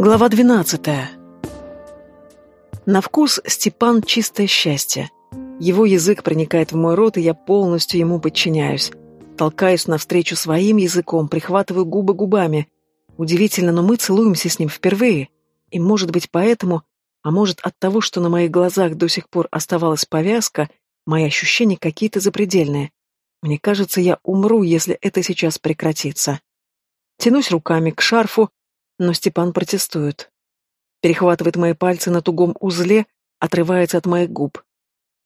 Глава 12. На вкус Степан чистое счастье. Его язык проникает в мой рот, и я полностью ему подчиняюсь. Толкаюсь навстречу своим языком, прихватываю губы губами. Удивительно, но мы целуемся с ним впервые. И, может быть, поэтому, а может, от того, что на моих глазах до сих пор оставалась повязка, мои ощущения какие-то запредельные. Мне кажется, я умру, если это сейчас прекратится. Тянусь руками к шарфу, но Степан протестует. Перехватывает мои пальцы на тугом узле, отрывается от моих губ.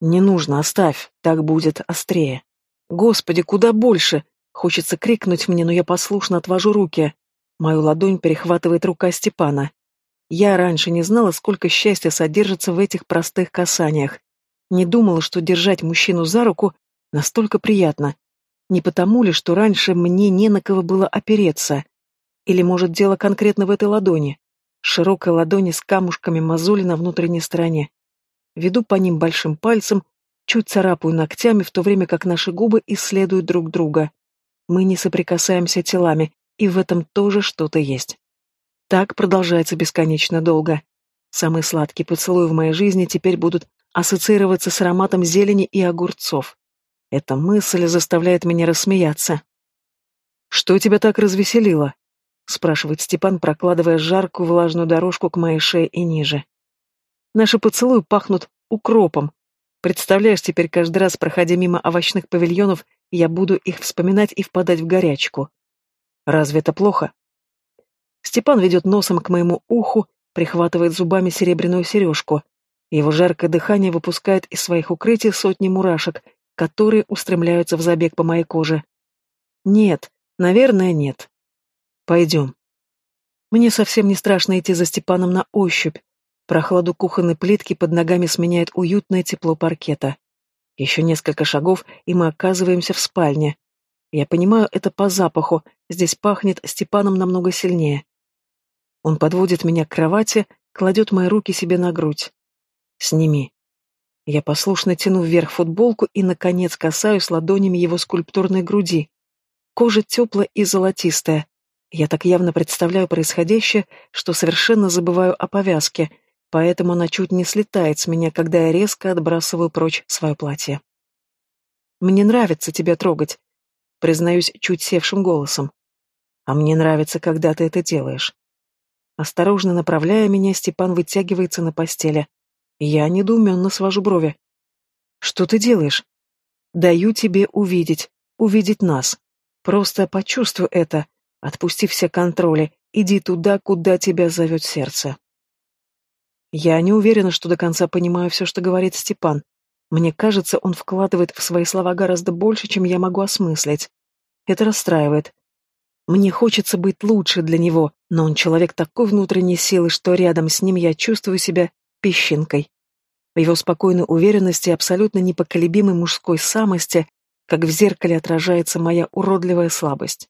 «Не нужно, оставь, так будет острее». «Господи, куда больше!» Хочется крикнуть мне, но я послушно отвожу руки. Мою ладонь перехватывает рука Степана. Я раньше не знала, сколько счастья содержится в этих простых касаниях. Не думала, что держать мужчину за руку настолько приятно. Не потому ли, что раньше мне не на кого было опереться. Или, может, дело конкретно в этой ладони? Широкой ладони с камушками мозоли на внутренней стороне. Веду по ним большим пальцем, чуть царапаю ногтями, в то время как наши губы исследуют друг друга. Мы не соприкасаемся телами, и в этом тоже что-то есть. Так продолжается бесконечно долго. Самые сладкие поцелуи в моей жизни теперь будут ассоциироваться с ароматом зелени и огурцов. Эта мысль заставляет меня рассмеяться. «Что тебя так развеселило?» — спрашивает Степан, прокладывая жаркую влажную дорожку к моей шее и ниже. Наши поцелуи пахнут укропом. Представляешь, теперь каждый раз, проходя мимо овощных павильонов, я буду их вспоминать и впадать в горячку. Разве это плохо? Степан ведет носом к моему уху, прихватывает зубами серебряную сережку. Его жаркое дыхание выпускает из своих укрытий сотни мурашек, которые устремляются в забег по моей коже. Нет, наверное, нет. Пойдем. Мне совсем не страшно идти за Степаном на ощупь. Прохладу кухонной плитки под ногами сменяет уютное тепло паркета. Еще несколько шагов, и мы оказываемся в спальне. Я понимаю это по запаху, здесь пахнет Степаном намного сильнее. Он подводит меня к кровати, кладет мои руки себе на грудь. «Сними». Я послушно тяну вверх футболку и, наконец, касаюсь ладонями его скульптурной груди. Кожа теплая и золотистая, я так явно представляю происходящее, что совершенно забываю о повязке, поэтому она чуть не слетает с меня, когда я резко отбрасываю прочь свое платье. «Мне нравится тебя трогать», — признаюсь чуть севшим голосом. «А мне нравится, когда ты это делаешь». Осторожно направляя меня, Степан вытягивается на постели. Я недоуменно свожу брови. «Что ты делаешь?» «Даю тебе увидеть, увидеть нас. Просто почувствуй это, Отпусти все контроли, иди туда, куда тебя зовет сердце. Я не уверена, что до конца понимаю все, что говорит Степан. Мне кажется, он вкладывает в свои слова гораздо больше, чем я могу осмыслить. Это расстраивает. Мне хочется быть лучше для него, но он человек такой внутренней силы, что рядом с ним я чувствую себя песчинкой. В его спокойной уверенности и абсолютно непоколебимой мужской самости, как в зеркале отражается моя уродливая слабость.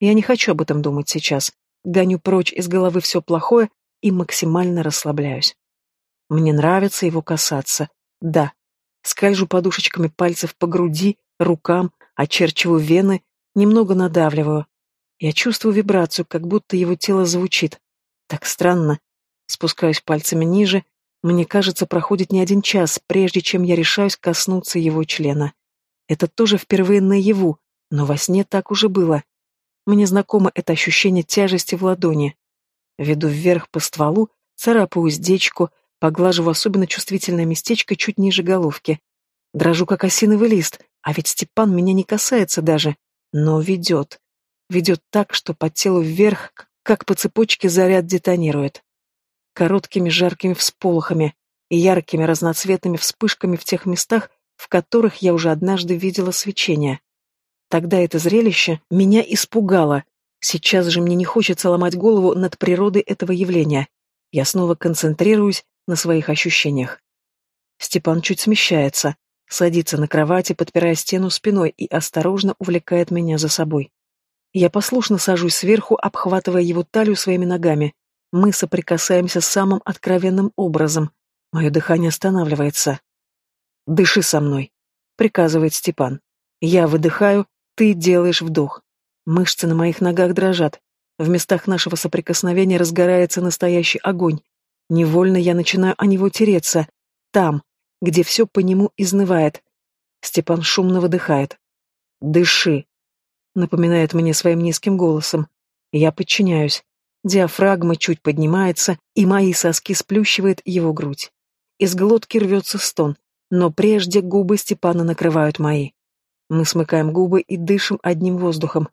Я не хочу об этом думать сейчас. Гоню прочь из головы все плохое и максимально расслабляюсь. Мне нравится его касаться. Да. Скольжу подушечками пальцев по груди, рукам, очерчиваю вены, немного надавливаю. Я чувствую вибрацию, как будто его тело звучит. Так странно. Спускаюсь пальцами ниже. Мне кажется, проходит не один час, прежде чем я решаюсь коснуться его члена. Это тоже впервые наяву, но во сне так уже было. Мне знакомо это ощущение тяжести в ладони. Веду вверх по стволу, царапаю уздечку, поглаживаю особенно чувствительное местечко чуть ниже головки. Дрожу, как осиновый лист, а ведь Степан меня не касается даже, но ведет. Ведет так, что по телу вверх, как по цепочке заряд детонирует. Короткими жаркими всполохами и яркими разноцветными вспышками в тех местах, в которых я уже однажды видела свечение. Тогда это зрелище меня испугало. Сейчас же мне не хочется ломать голову над природой этого явления. Я снова концентрируюсь на своих ощущениях. Степан чуть смещается, садится на кровати, подпирая стену спиной и осторожно увлекает меня за собой. Я послушно сажусь сверху, обхватывая его талию своими ногами. Мы соприкасаемся самым откровенным образом. Мое дыхание останавливается. «Дыши со мной», — приказывает Степан. Я выдыхаю, ты делаешь вдох. Мышцы на моих ногах дрожат. В местах нашего соприкосновения разгорается настоящий огонь. Невольно я начинаю о него тереться. Там, где все по нему изнывает. Степан шумно выдыхает. «Дыши», — напоминает мне своим низким голосом. Я подчиняюсь. Диафрагма чуть поднимается, и мои соски сплющивает его грудь. Из глотки рвется стон, но прежде губы Степана накрывают мои. Мы смыкаем губы и дышим одним воздухом.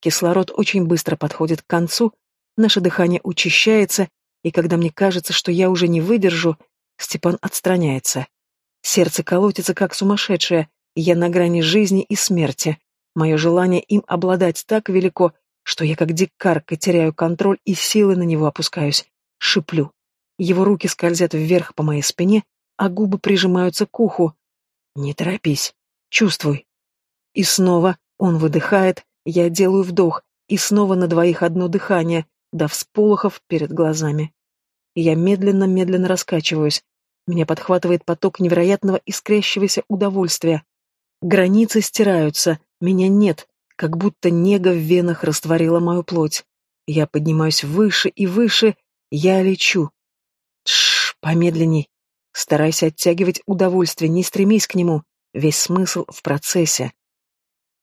Кислород очень быстро подходит к концу, наше дыхание учащается, и когда мне кажется, что я уже не выдержу, Степан отстраняется. Сердце колотится, как сумасшедшее, и я на грани жизни и смерти. Мое желание им обладать так велико, что я как дикарка теряю контроль и силы на него опускаюсь. Шиплю. Его руки скользят вверх по моей спине, а губы прижимаются к уху. Не торопись. Чувствуй. И снова он выдыхает, я делаю вдох, и снова на двоих одно дыхание, до всполохов перед глазами. Я медленно-медленно раскачиваюсь. Меня подхватывает поток невероятного искрящегося удовольствия. Границы стираются, меня нет, как будто нега в венах растворила мою плоть. Я поднимаюсь выше и выше, я лечу. Тш, помедленней. Старайся оттягивать удовольствие, не стремись к нему. Весь смысл в процессе.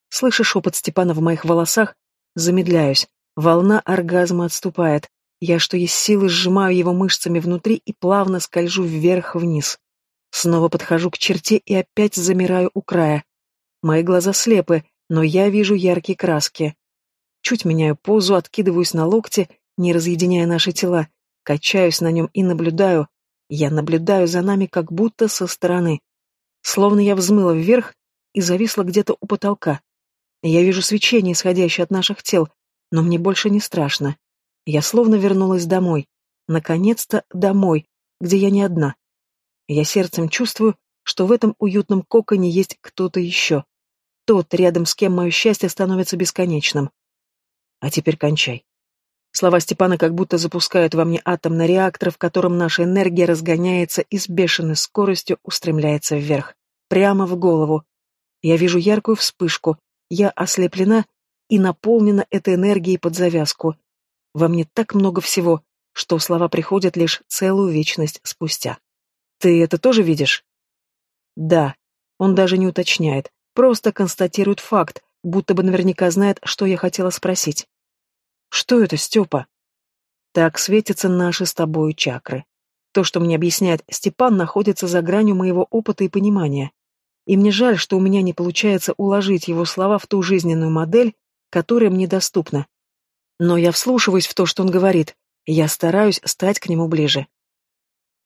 Слыша шепот Степана в моих волосах, замедляюсь. Волна оргазма отступает. Я, что есть силы, сжимаю его мышцами внутри и плавно скольжу вверх-вниз. Снова подхожу к черте и опять замираю у края. Мои глаза слепы, но я вижу яркие краски. Чуть меняю позу, откидываюсь на локте, не разъединяя наши тела, качаюсь на нем и наблюдаю. Я наблюдаю за нами как будто со стороны. Словно я взмыла вверх и зависла где-то у потолка. Я вижу свечение, исходящее от наших тел, но мне больше не страшно. Я словно вернулась домой. Наконец-то домой, где я не одна. Я сердцем чувствую, что в этом уютном коконе есть кто-то еще. Тот, рядом с кем мое счастье становится бесконечным. А теперь кончай. Слова Степана как будто запускают во мне атомный реактор, в котором наша энергия разгоняется и с бешеной скоростью устремляется вверх. Прямо в голову. Я вижу яркую вспышку. Я ослеплена и наполнена этой энергией под завязку. Во мне так много всего, что слова приходят лишь целую вечность спустя. Ты это тоже видишь? Да. Он даже не уточняет, просто констатирует факт, будто бы наверняка знает, что я хотела спросить. Что это, Степа? Так светятся наши с тобой чакры. То, что мне объясняет Степан, находится за гранью моего опыта и понимания. И мне жаль, что у меня не получается уложить его слова в ту жизненную модель, которая мне доступна. Но я вслушиваюсь в то, что он говорит, я стараюсь стать к нему ближе.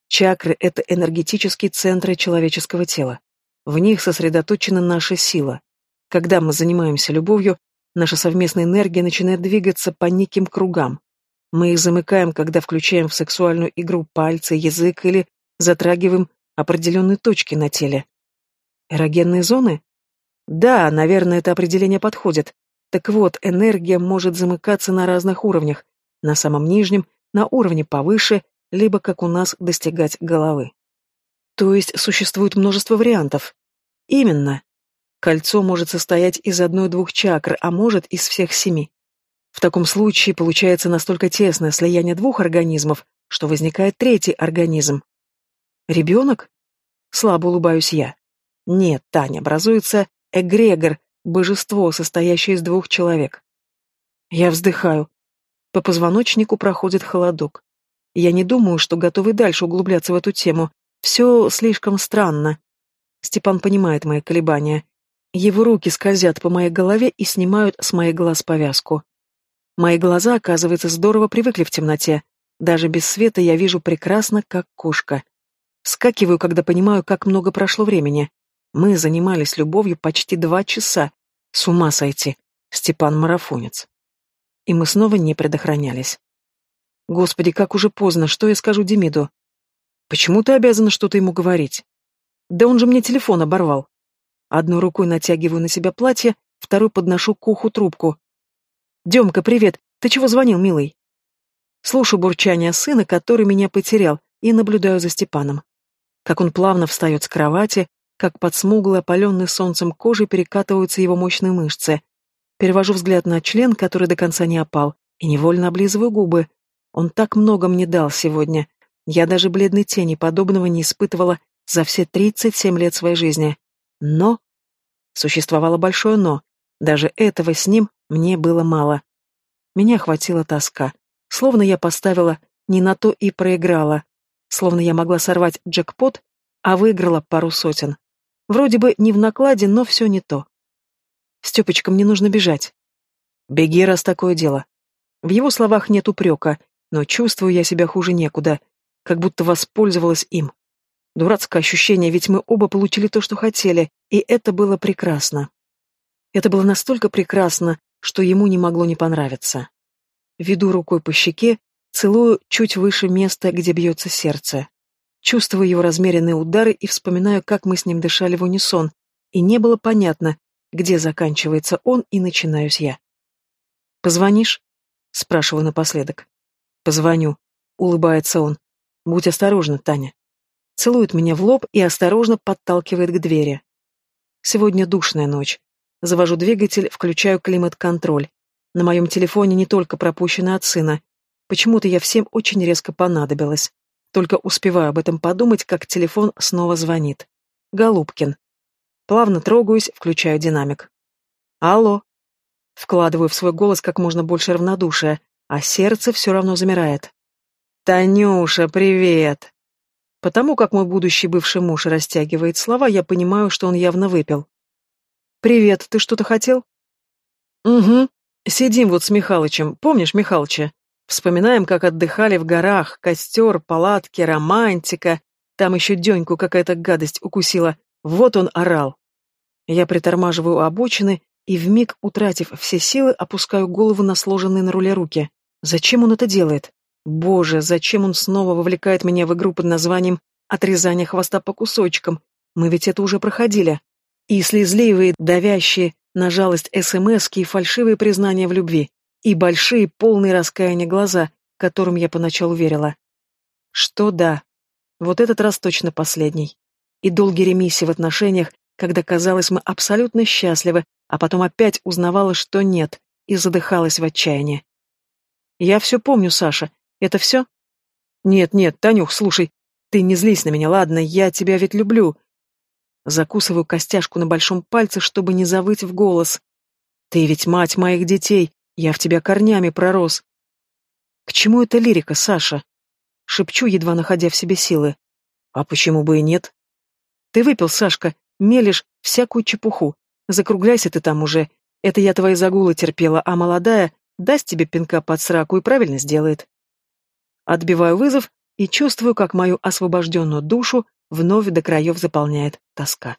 Чакры — это энергетические центры человеческого тела. В них сосредоточена наша сила. Когда мы занимаемся любовью, наша совместная энергия начинает двигаться по неким кругам. Мы их замыкаем, когда включаем в сексуальную игру пальцы, язык или затрагиваем определенные точки на теле. Эрогенные зоны? Да, наверное, это определение подходит. Так вот, энергия может замыкаться на разных уровнях, на самом нижнем, на уровне повыше, либо, как у нас, достигать головы. То есть существует множество вариантов. Именно. Кольцо может состоять из одной-двух чакр, а может из всех семи. В таком случае получается настолько тесное слияние двух организмов, что возникает третий организм. Ребенок? Слабо улыбаюсь я. Нет, Таня, образуется эгрегор, Божество, состоящее из двух человек. Я вздыхаю. По позвоночнику проходит холодок. Я не думаю, что готовы дальше углубляться в эту тему. Все слишком странно. Степан понимает мои колебания. Его руки скользят по моей голове и снимают с моих глаз повязку. Мои глаза, оказывается, здорово привыкли в темноте. Даже без света я вижу прекрасно, как кошка. Скакиваю, когда понимаю, как много прошло времени. Мы занимались любовью почти два часа. С ума сойти. Степан марафонец. И мы снова не предохранялись. Господи, как уже поздно, что я скажу Демиду? Почему ты обязана что-то ему говорить? Да он же мне телефон оборвал. Одной рукой натягиваю на себя платье, второй подношу к уху трубку. «Демка, привет! Ты чего звонил, милый?» Слушаю бурчание сына, который меня потерял, и наблюдаю за Степаном. Как он плавно встает с кровати, как под смуглой, опаленной солнцем кожей перекатываются его мощные мышцы. Перевожу взгляд на член, который до конца не опал, и невольно облизываю губы. Он так много мне дал сегодня. Я даже бледной тени подобного не испытывала за все 37 лет своей жизни. Но... Существовало большое «но». Даже этого с ним мне было мало. Меня охватила тоска. Словно я поставила не на то и проиграла. Словно я могла сорвать джекпот, а выиграла пару сотен. Вроде бы не в накладе, но все не то. «Степочка, мне нужно бежать». «Беги, раз такое дело». В его словах нет упрека, но чувствую я себя хуже некуда, как будто воспользовалась им. Дурацкое ощущение, ведь мы оба получили то, что хотели, и это было прекрасно. Это было настолько прекрасно, что ему не могло не понравиться. Веду рукой по щеке, целую чуть выше места, где бьется сердце. Чувствую его размеренные удары и вспоминаю, как мы с ним дышали в унисон, и не было понятно, где заканчивается он и начинаюсь я. «Позвонишь?» — спрашиваю напоследок. «Позвоню», — улыбается он. «Будь осторожна, Таня». Целует меня в лоб и осторожно подталкивает к двери. Сегодня душная ночь. Завожу двигатель, включаю климат-контроль. На моем телефоне не только пропущено от сына. Почему-то я всем очень резко понадобилась. Только успеваю об этом подумать, как телефон снова звонит. Голубкин. Плавно трогаюсь, включаю динамик. «Алло!» Вкладываю в свой голос как можно больше равнодушия, а сердце все равно замирает. «Танюша, привет!» Потому как мой будущий бывший муж растягивает слова, я понимаю, что он явно выпил. «Привет, ты что-то хотел?» «Угу. Сидим вот с Михалычем. Помнишь Михалыча? Вспоминаем, как отдыхали в горах, костер, палатки, романтика. Там еще Деньку какая-то гадость укусила. Вот он орал. Я притормаживаю у обочины и, вмиг утратив все силы, опускаю голову на сложенные на руле руки. Зачем он это делает? Боже, зачем он снова вовлекает меня в игру под названием «Отрезание хвоста по кусочкам»? Мы ведь это уже проходили. И слезливые, давящие на жалость СМСки и фальшивые признания в любви. И большие, полные раскаяния глаза, которым я поначалу верила. Что да. Вот этот раз точно последний. И долгий ремиссии в отношениях, когда казалось, мы абсолютно счастливы, а потом опять узнавала, что нет, и задыхалась в отчаянии. «Я все помню, Саша. Это все?» «Нет, нет, Танюх, слушай, ты не злись на меня, ладно, я тебя ведь люблю». Закусываю костяшку на большом пальце, чтобы не завыть в голос. «Ты ведь мать моих детей, я в тебя корнями пророс». «К чему эта лирика, Саша?» Шепчу, едва находя в себе силы. «А почему бы и нет?» «Ты выпил, Сашка, мелешь всякую чепуху. Закругляйся ты там уже. Это я твои загулы терпела, а молодая даст тебе пинка под сраку и правильно сделает. Отбиваю вызов и чувствую, как мою освобожденную душу вновь до краев заполняет тоска.